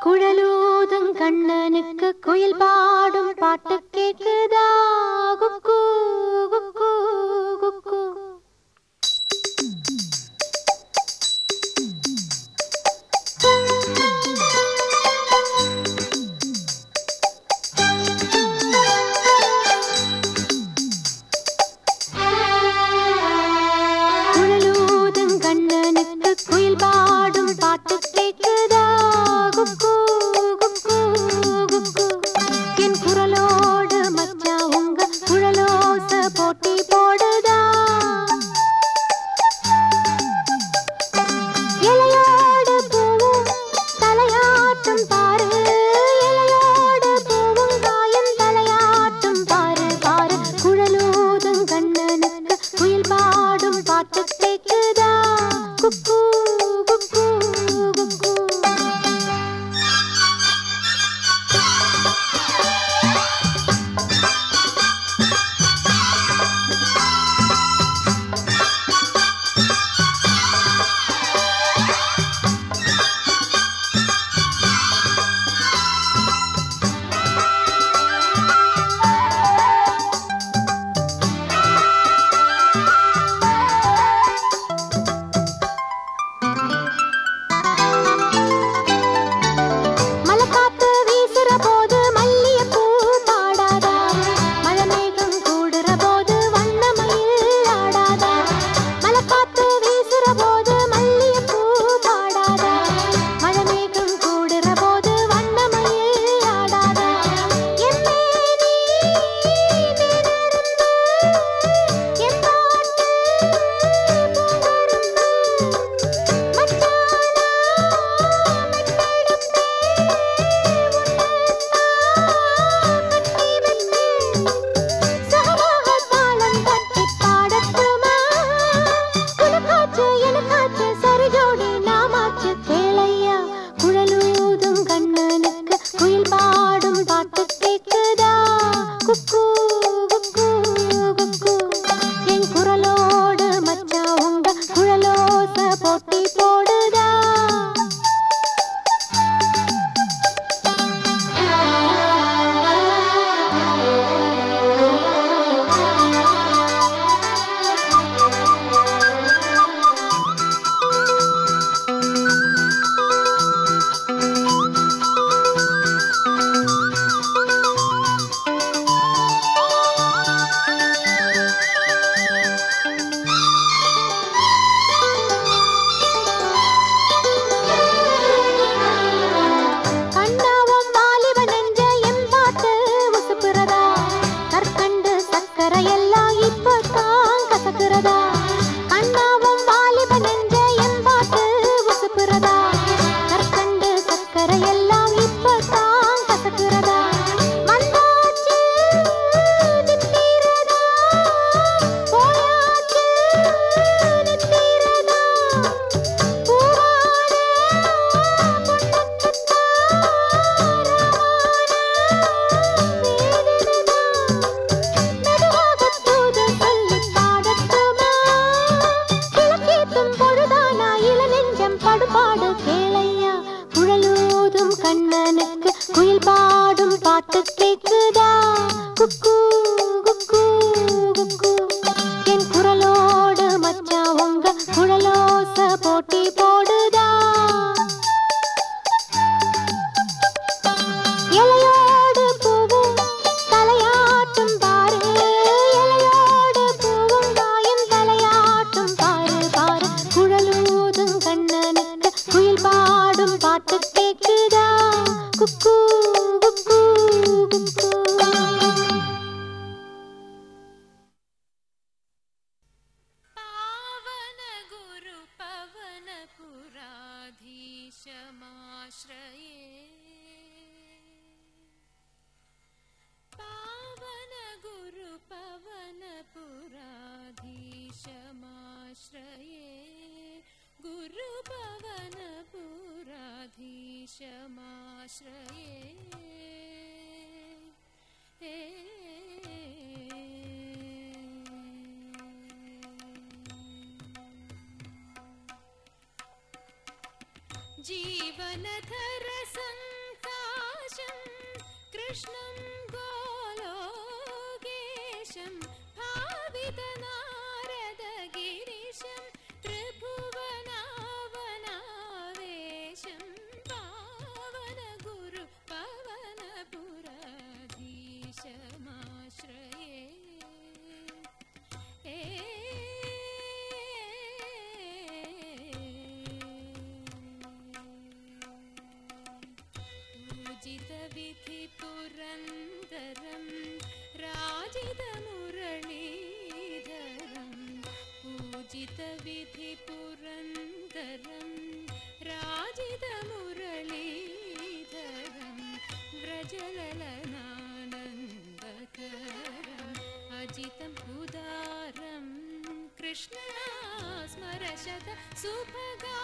குழலூதும் கண்ணனுக்கு குயில் பாடும் பாட்டு கேட்குதா cuckoo. माश्रये पावन गुरु पवन पुराधीशमाश्रये गुरु पवन पुराधीशमाश्रये सङ्काशं कृष्णं गोलोकेशं भावितनारदगिरिशं त्रिभुवनावनावेशं वनावेशं पूजितविधिपुरन्दरं राजितमुरलीधरं पूजितविधिपुरन्दरं राजितमुरलीधरं व्रजललनानन्दकरम् अजितम् उदारं कृष्ण स्मरशत सुभगा